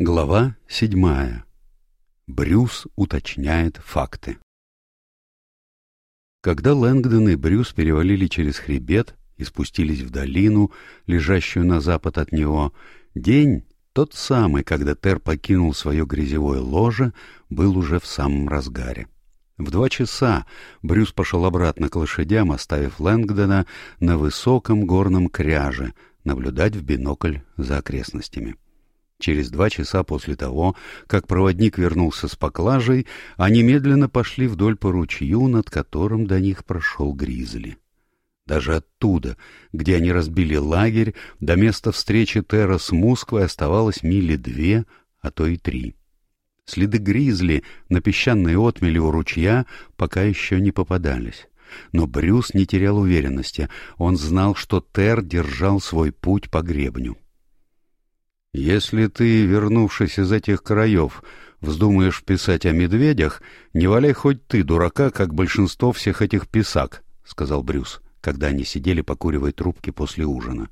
Глава 7. Брюс уточняет факты. Когда Лэнгдон и Брюс перевалили через хребет и спустились в долину, лежащую на запад от него, день, тот самый, когда Тер покинул свое грязевое ложе, был уже в самом разгаре. В два часа Брюс пошел обратно к лошадям, оставив Лэнгдона на высоком горном кряже, наблюдать в бинокль за окрестностями. — Через два часа после того, как проводник вернулся с поклажей, они медленно пошли вдоль по ручью, над которым до них прошел Гризли. Даже оттуда, где они разбили лагерь, до места встречи Терра с Мусквой оставалось мили две, а то и три. Следы Гризли на песчаной отмели у ручья пока еще не попадались. Но Брюс не терял уверенности. Он знал, что Тер держал свой путь по гребню. Если ты, вернувшись из этих краев, вздумаешь писать о медведях, не валяй хоть ты дурака, как большинство всех этих писак, — сказал Брюс, когда они сидели покуривая трубки после ужина.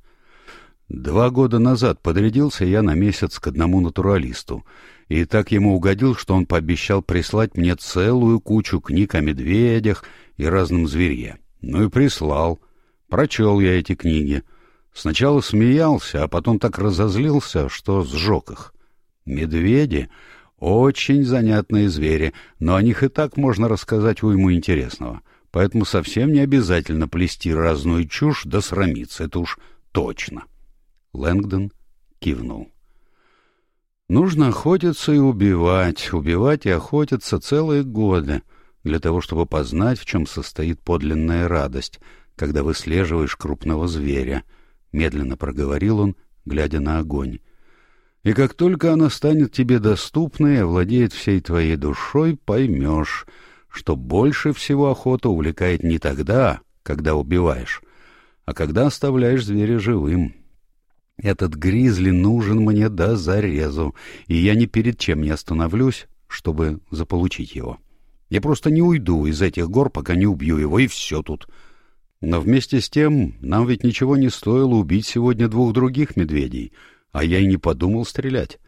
Два года назад подрядился я на месяц к одному натуралисту, и так ему угодил, что он пообещал прислать мне целую кучу книг о медведях и разном зверье. Ну и прислал. Прочел я эти книги. Сначала смеялся, а потом так разозлился, что сжег их. Медведи — очень занятные звери, но о них и так можно рассказать уйму интересного. Поэтому совсем не обязательно плести разную чушь да срамиться, это уж точно. Лэнгдон кивнул. Нужно охотиться и убивать, убивать и охотиться целые годы, для того, чтобы познать, в чем состоит подлинная радость, когда выслеживаешь крупного зверя —— медленно проговорил он, глядя на огонь. «И как только она станет тебе доступной а и овладеет всей твоей душой, поймешь, что больше всего охота увлекает не тогда, когда убиваешь, а когда оставляешь зверя живым. Этот гризли нужен мне до зарезу, и я ни перед чем не остановлюсь, чтобы заполучить его. Я просто не уйду из этих гор, пока не убью его, и все тут». Но вместе с тем нам ведь ничего не стоило убить сегодня двух других медведей, а я и не подумал стрелять.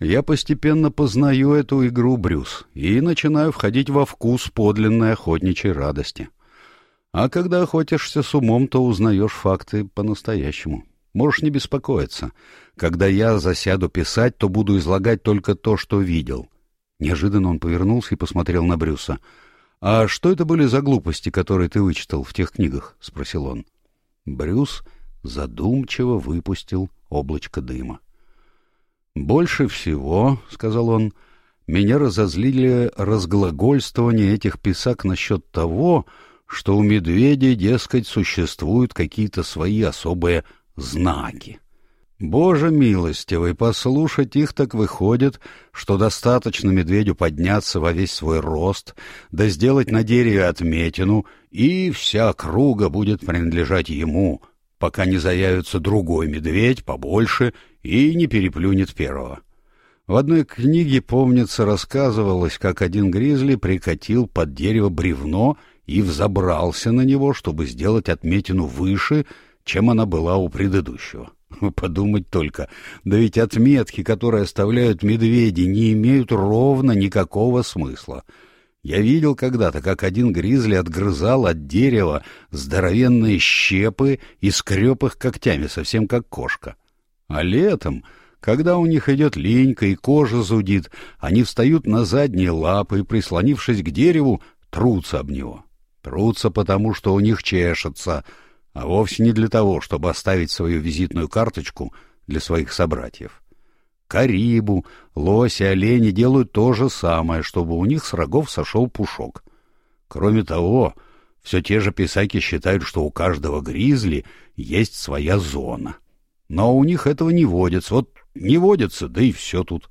Я постепенно познаю эту игру, Брюс, и начинаю входить во вкус подлинной охотничьей радости. А когда охотишься с умом, то узнаешь факты по-настоящему. Можешь не беспокоиться. Когда я засяду писать, то буду излагать только то, что видел. Неожиданно он повернулся и посмотрел на Брюса — «А что это были за глупости, которые ты вычитал в тех книгах?» — спросил он. Брюс задумчиво выпустил облачко дыма. «Больше всего, — сказал он, — меня разозлили разглагольствование этих писак насчет того, что у медведей, дескать, существуют какие-то свои особые знаки. Боже милостивый, послушать их так выходит, что достаточно медведю подняться во весь свой рост, да сделать на дереве отметину, и вся круга будет принадлежать ему, пока не заявится другой медведь побольше и не переплюнет первого. В одной книге, помнится, рассказывалось, как один гризли прикатил под дерево бревно и взобрался на него, чтобы сделать отметину выше, чем она была у предыдущего. Подумать только, да ведь отметки, которые оставляют медведи, не имеют ровно никакого смысла. Я видел когда-то, как один гризли отгрызал от дерева здоровенные щепы и скреп их когтями, совсем как кошка. А летом, когда у них идет ленька и кожа зудит, они встают на задние лапы и, прислонившись к дереву, трутся об него. Трутся потому, что у них чешется — а вовсе не для того, чтобы оставить свою визитную карточку для своих собратьев. Карибу, лоси, олени делают то же самое, чтобы у них с рогов сошел пушок. Кроме того, все те же писаки считают, что у каждого гризли есть своя зона. Но у них этого не водится. Вот не водится, да и все тут.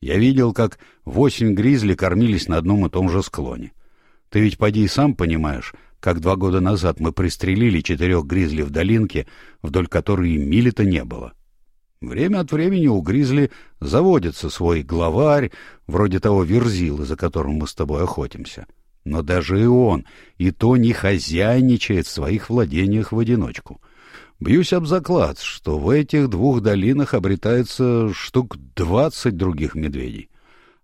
Я видел, как восемь гризли кормились на одном и том же склоне. Ты ведь поди и сам понимаешь, как два года назад мы пристрелили четырех гризли в долинке, вдоль которой мили-то не было. Время от времени у гризли заводится свой главарь, вроде того верзилы, за которым мы с тобой охотимся. Но даже и он, и то не хозяйничает в своих владениях в одиночку. Бьюсь об заклад, что в этих двух долинах обретается штук двадцать других медведей.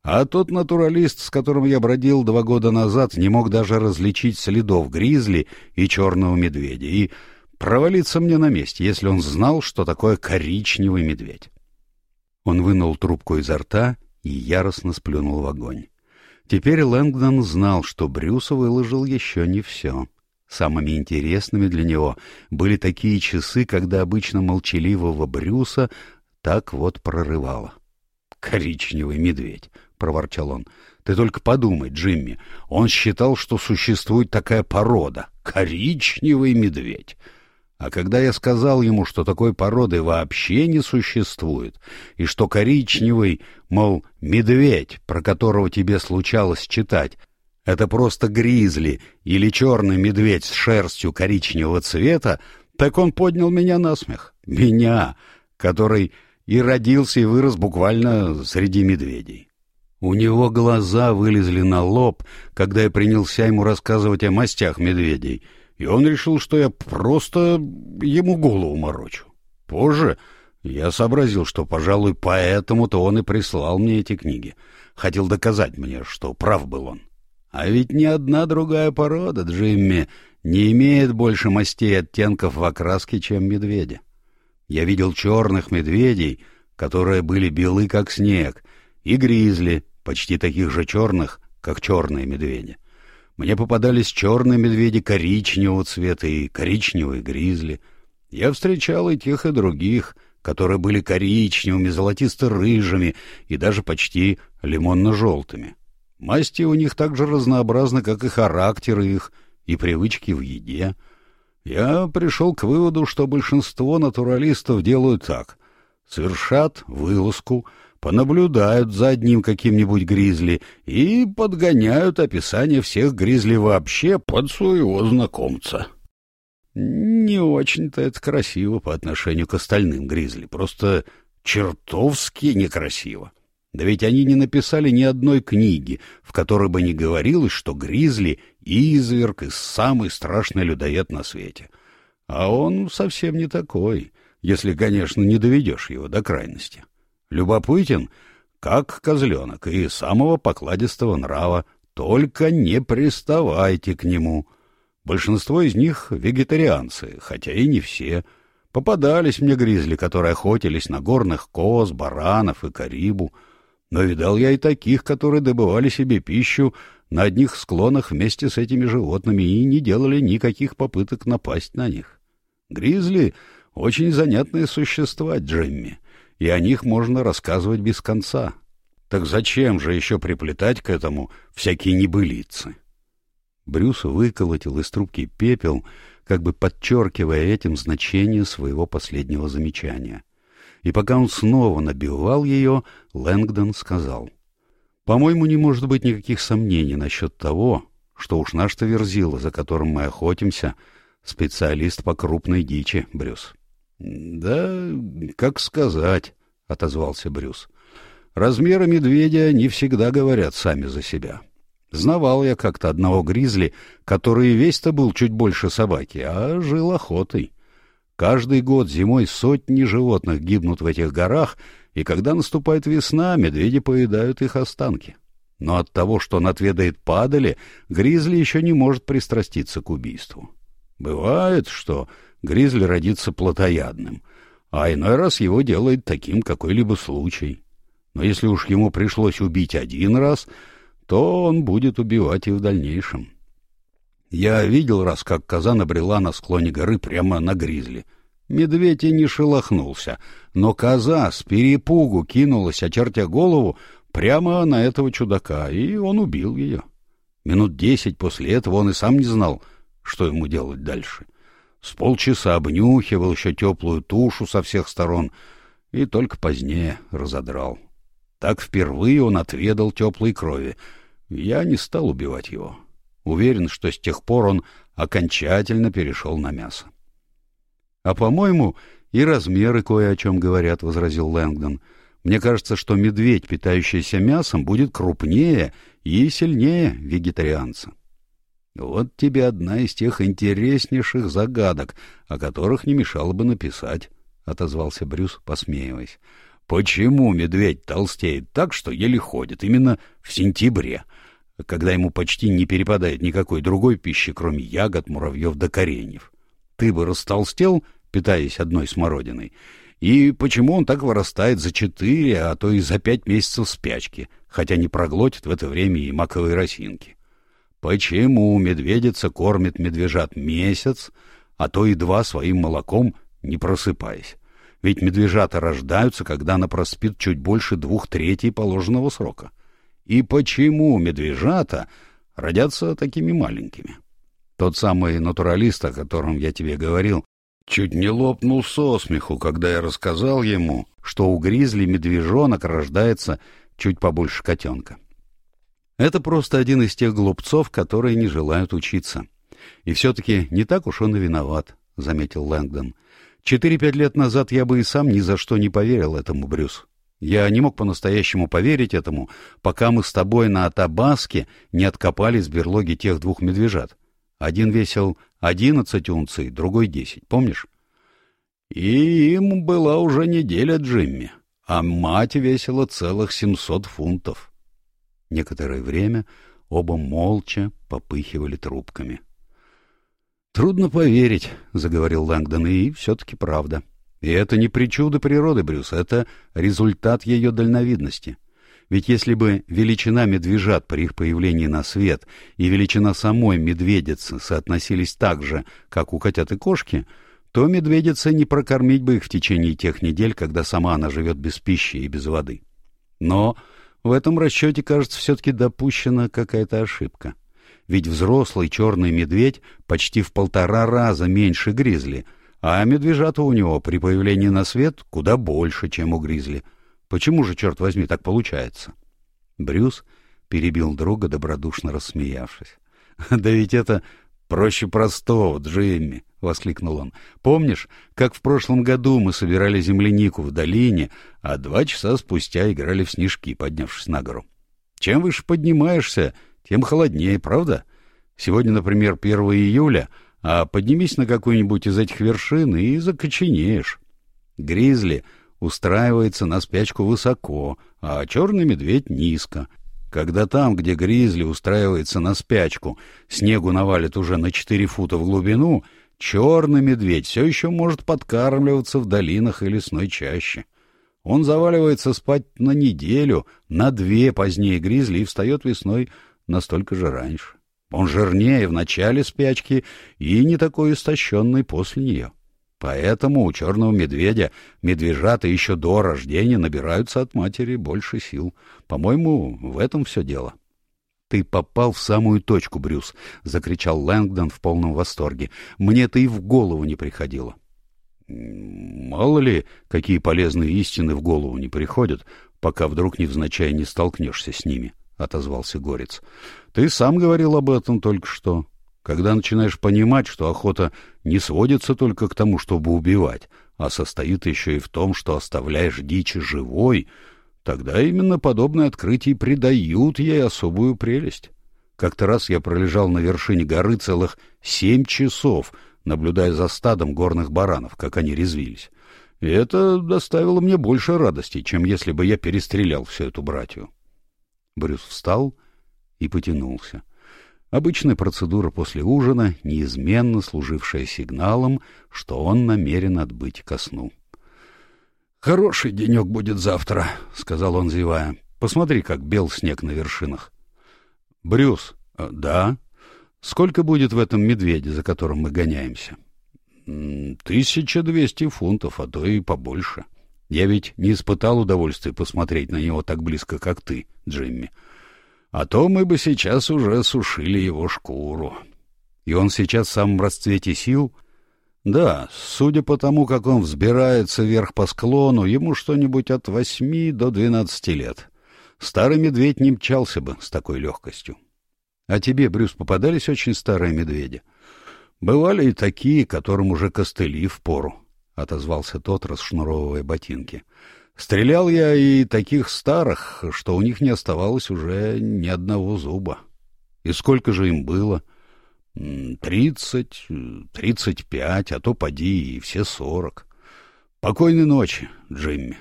А тот натуралист, с которым я бродил два года назад, не мог даже различить следов гризли и черного медведя, и провалиться мне на месте, если он знал, что такое коричневый медведь. Он вынул трубку изо рта и яростно сплюнул в огонь. Теперь Лэнгдон знал, что Брюс выложил еще не все. Самыми интересными для него были такие часы, когда обычно молчаливого Брюса так вот прорывало. Коричневый медведь проворчал он. Ты только подумай, Джимми, он считал, что существует такая порода — коричневый медведь. А когда я сказал ему, что такой породы вообще не существует, и что коричневый, мол, медведь, про которого тебе случалось читать, это просто гризли или черный медведь с шерстью коричневого цвета, так он поднял меня на смех. Меня, который и родился и вырос буквально среди медведей. У него глаза вылезли на лоб, когда я принялся ему рассказывать о мастях медведей, и он решил, что я просто ему голову морочу. Позже я сообразил, что, пожалуй, поэтому-то он и прислал мне эти книги. Хотел доказать мне, что прав был он. А ведь ни одна другая порода, Джимми, не имеет больше мастей и оттенков в окраске, чем медведи. Я видел черных медведей, которые были белы, как снег, и гризли, почти таких же черных, как черные медведи. Мне попадались черные медведи коричневого цвета и коричневые гризли. Я встречал и тех, и других, которые были коричневыми, золотисто-рыжими и даже почти лимонно-желтыми. Масти у них так же разнообразны, как и характеры их, и привычки в еде. Я пришел к выводу, что большинство натуралистов делают так. Совершат вылазку — понаблюдают за одним каким-нибудь гризли и подгоняют описание всех гризли вообще под своего знакомца. Не очень-то это красиво по отношению к остальным гризли, просто чертовски некрасиво. Да ведь они не написали ни одной книги, в которой бы не говорилось, что гризли — изверг и самый страшный людоед на свете. А он совсем не такой, если, конечно, не доведешь его до крайности. — Любопытен, как козленок, и самого покладистого нрава, только не приставайте к нему. Большинство из них — вегетарианцы, хотя и не все. Попадались мне гризли, которые охотились на горных коз, баранов и карибу. Но видал я и таких, которые добывали себе пищу на одних склонах вместе с этими животными и не делали никаких попыток напасть на них. Гризли — очень занятные существа, Джимми и о них можно рассказывать без конца. Так зачем же еще приплетать к этому всякие небылицы? Брюс выколотил из трубки пепел, как бы подчеркивая этим значение своего последнего замечания. И пока он снова набивал ее, Лэнгдон сказал. «По-моему, не может быть никаких сомнений насчет того, что уж наш-то верзила, за которым мы охотимся, специалист по крупной дичи, Брюс». «Да, как сказать отозвался брюс размеры медведя не всегда говорят сами за себя знавал я как то одного гризли который весь то был чуть больше собаки а жил охотой каждый год зимой сотни животных гибнут в этих горах и когда наступает весна медведи поедают их останки но от того, что он отведает падали, гризли еще не может пристраститься к убийству. Бывает, что гризли родится плотоядным, а иной раз его делает таким какой-либо случай. Но если уж ему пришлось убить один раз, то он будет убивать и в дальнейшем. Я видел раз, как коза набрела на склоне горы прямо на гризли. Медведь и не шелохнулся, но коза с перепугу кинулась, очертя голову, прямо на этого чудака, и он убил ее. Минут десять после этого он и сам не знал, что ему делать дальше с полчаса обнюхивал еще теплую тушу со всех сторон и только позднее разодрал. Так впервые он отведал теплой крови. Я не стал убивать его. Уверен, что с тех пор он окончательно перешел на мясо. — А, по-моему, и размеры кое о чем говорят, — возразил Лэнгдон. — Мне кажется, что медведь, питающийся мясом, будет крупнее и сильнее вегетарианца. — вот тебе одна из тех интереснейших загадок, о которых не мешало бы написать, — отозвался Брюс, посмеиваясь. — Почему медведь толстеет так, что еле ходит, именно в сентябре, когда ему почти не перепадает никакой другой пищи, кроме ягод, муравьев да кореньев? Ты бы растолстел, питаясь одной смородиной, и почему он так вырастает за четыре, а то и за пять месяцев спячки, хотя не проглотит в это время и маковые росинки? — Почему медведица кормит медвежат месяц, а то и два своим молоком, не просыпаясь? Ведь медвежата рождаются, когда она проспит чуть больше двух третей положенного срока. И почему медвежата родятся такими маленькими? Тот самый натуралист, о котором я тебе говорил, чуть не лопнул со смеху, когда я рассказал ему, что у гризли медвежонок рождается чуть побольше котенка. Это просто один из тех глупцов, которые не желают учиться. И все-таки не так уж он и виноват, — заметил Лэнгдон. Четыре-пять лет назад я бы и сам ни за что не поверил этому, Брюс. Я не мог по-настоящему поверить этому, пока мы с тобой на Атабаске не откопали с берлоги тех двух медвежат. Один весил одиннадцать унций, другой десять, помнишь? И им была уже неделя Джимми, а мать весила целых семьсот фунтов. Некоторое время оба молча попыхивали трубками. «Трудно поверить», — заговорил Лэнгдон, — «и все-таки правда. И это не причуды природы, Брюс, это результат ее дальновидности. Ведь если бы величина медвежат при их появлении на свет и величина самой медведицы соотносились так же, как у котят и кошки, то медведица не прокормить бы их в течение тех недель, когда сама она живет без пищи и без воды. Но в этом расчете, кажется, все-таки допущена какая-то ошибка. Ведь взрослый черный медведь почти в полтора раза меньше гризли, а медвежата у него при появлении на свет куда больше, чем у гризли. Почему же, черт возьми, так получается? Брюс перебил друга, добродушно рассмеявшись. «Да ведь это проще простого, Джимми. — воскликнул он. «Помнишь, как в прошлом году мы собирали землянику в долине, а два часа спустя играли в снежки, поднявшись на гору? Чем выше поднимаешься, тем холоднее, правда? Сегодня, например, 1 июля, а поднимись на какую-нибудь из этих вершин и закоченеешь. Гризли устраивается на спячку высоко, а черный медведь низко. Когда там, где гризли устраивается на спячку, снегу навалит уже на четыре фута в глубину — Черный медведь все еще может подкармливаться в долинах и лесной чаще. Он заваливается спать на неделю, на две позднее гризли и встает весной настолько же раньше. Он жирнее в начале спячки и не такой истощенный после нее. Поэтому у черного медведя медвежата еще до рождения набираются от матери больше сил. По-моему, в этом все дело ты попал в самую точку, Брюс!» — закричал Лэнгдон в полном восторге. «Мне это и в голову не приходило». «Мало ли, какие полезные истины в голову не приходят, пока вдруг невзначай не столкнешься с ними», — отозвался Горец. «Ты сам говорил об этом только что. Когда начинаешь понимать, что охота не сводится только к тому, чтобы убивать, а состоит еще и в том, что оставляешь дичь живой, — Тогда именно подобное открытие придают ей особую прелесть. Как-то раз я пролежал на вершине горы целых семь часов, наблюдая за стадом горных баранов, как они резвились. И это доставило мне больше радости, чем если бы я перестрелял всю эту братью. Брюс встал и потянулся. Обычная процедура после ужина, неизменно служившая сигналом, что он намерен отбыть ко сну. «Хороший денек будет завтра», — сказал он, зевая. «Посмотри, как бел снег на вершинах». «Брюс, э, да? Сколько будет в этом медведе, за которым мы гоняемся?» «Тысяча двести фунтов, а то и побольше. Я ведь не испытал удовольствия посмотреть на него так близко, как ты, Джимми. А то мы бы сейчас уже сушили его шкуру». И он сейчас в самом расцвете сил да, судя по тому, как он взбирается вверх по склону, ему что-нибудь от восьми до двенадцати лет. Старый медведь не мчался бы с такой легкостью. А тебе, Брюс, попадались очень старые медведи? Бывали и такие, которым уже костыли в пору, — отозвался тот, расшнуровывая ботинки. Стрелял я и таких старых, что у них не оставалось уже ни одного зуба. И сколько же им было? — тридцать, тридцать пять, а то поди и все сорок. Покойной ночи, Джимми.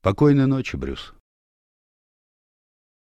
Покойной ночи, Брюс.